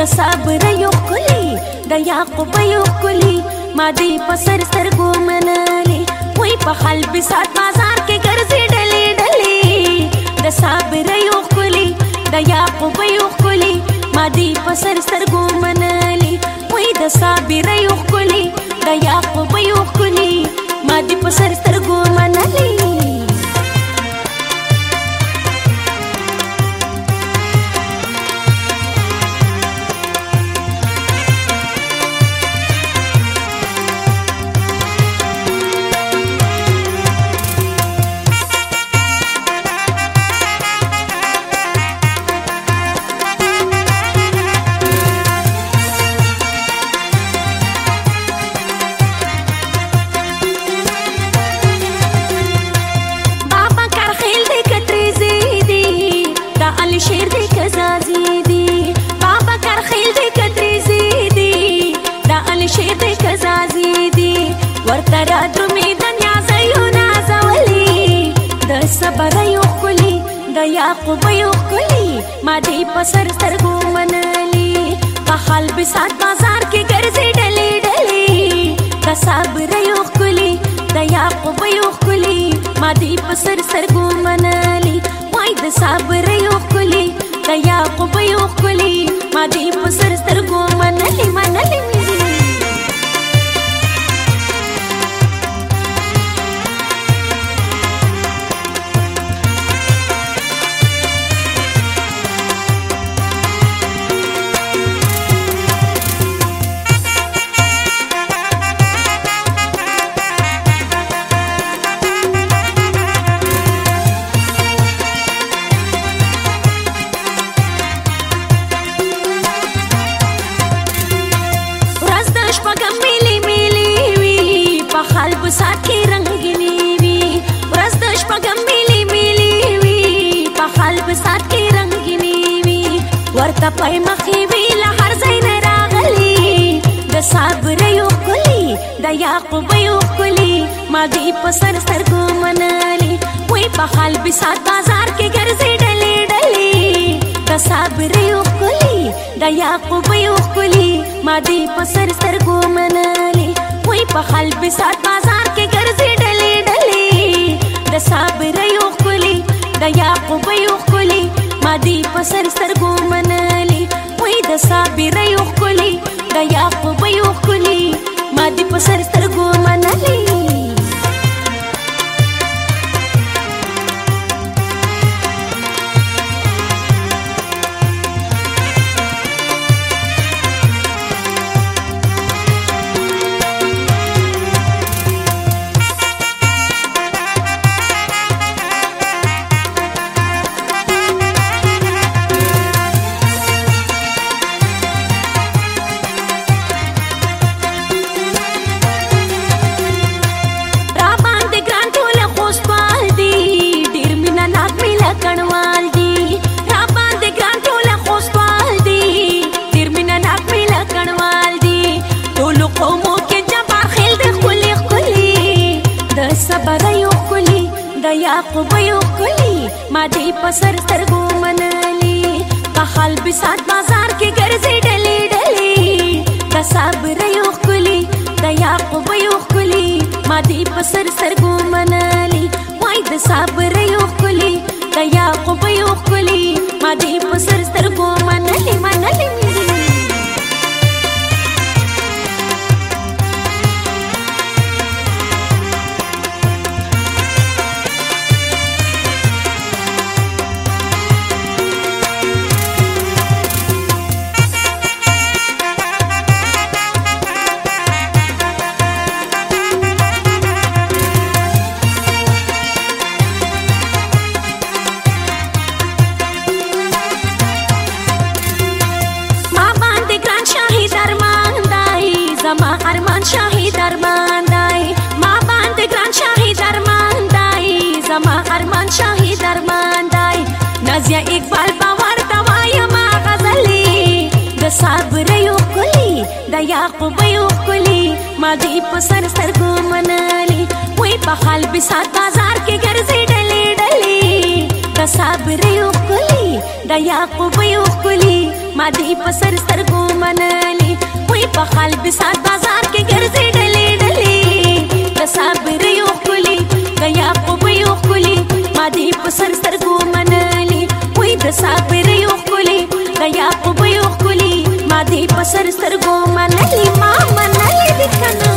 د صبر یو کلی د یعقوب یو کلی ما دی پسر سترګو منلې وای په حل بسات بازار کې ګرځي ډلې ډلې د صبر یو کلی د یعقوب یو کلی ما دی پسر سترګو منلې وای د صبر یو کلی د یعقوب یو کلی ما دی پسر سترګو شیر دی کزازی دی بابا کرخیل دی کدریزی دی دا علی شیر دی کزازی دی ورطرا درمی دنیا زیو نازولی دا سبر یو خلی دا یاقوب یو خلی ما دی پسر سرگو منلی پخال بسات بازار کی گرزی ڈلی ڈلی دا سابر یو خلی دا یاقوب یو خلی ما دی پسر سرگو منلی د صبر یو کلی د یعقوب یو کلی ما دې په سر سترګو قلب ساکي رنگيني وي ورځ د شپږم ملي ملي وي په قلب ساکي رنگيني وي ورته پای مخي وي له هر ځای نه راغلي د صبر یو کلی د یعقوب یو کلی ما دې په سر سر کو منالي وای په قلب سات بازار کې ګرځي ډلې ډلې د صبر یو کلی د یعقوب یو کلی ما دې په سر سر کو منالي وای په خلب سات بازار کې ګرځي ډلې ډلې د صابر یو خلی د یعقوب یو خلی ما دی په سر سترګو منلې وای د صابر یو خلی قومو کې جبار خیل د خولي خولي د صبر یو خولي د یعقوب یو خولي ما دې په سر سترګو منلي په حال بسات بازار کې ګرځي ډلي ډلي د صبر یو خولي د یعقوب یو خولي ما دې په سر سترګو منلي وای د صبر یو خولي د یعقوب یو خولي ما دې په سر صبر یو کلی د یعقوب یو کلی ما دې په سر سترګو منالي وای په حال به سات بازار کې ګرځي ډلې ډلې د صبر یو کلی د یعقوب یو کلی ما دې په سر سترګو منالي وای په حال به سات بازار کې ګرځي ډلې ډلې د صبر یو کلی د یعقوب یو کلی ما دې په سر سترګو منالي وای د صبر సరి గో మనల్ని మా మనల్ని